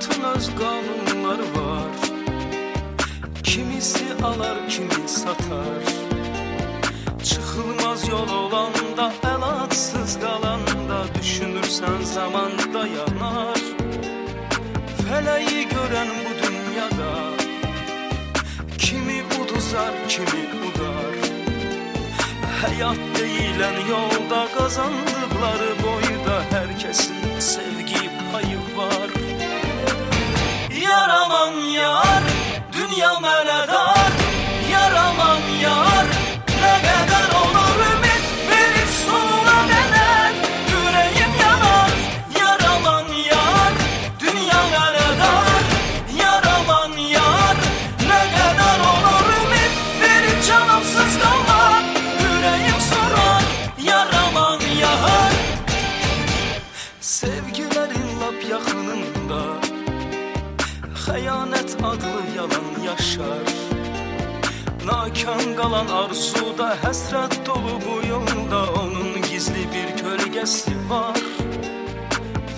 hayatın öz kanunları var. Kimisi alar kimi satar. Çıkılmaz yol olanda el atsız kalanda Düşünürsen zaman dayanar Feleği gören bu dünyada Kimi uduzar kimi udar. Hayat değilen yolda kazandıkları boyda Herkesin sevgi payı var. Sevgilərin lap yaxınında Xəyanət adlı yalan yaşar. Nakan qalan arzuda həsrət dolu bu yolda Onun gizli bir kölgəsi var.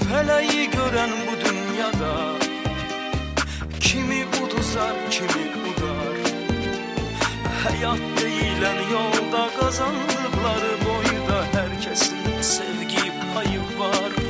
Fələyi görən bu dünyada Kimi uduzar, kimi udar. Həyat deyilən yolda qazandıqları boyda Hər kəsin sevgi payı var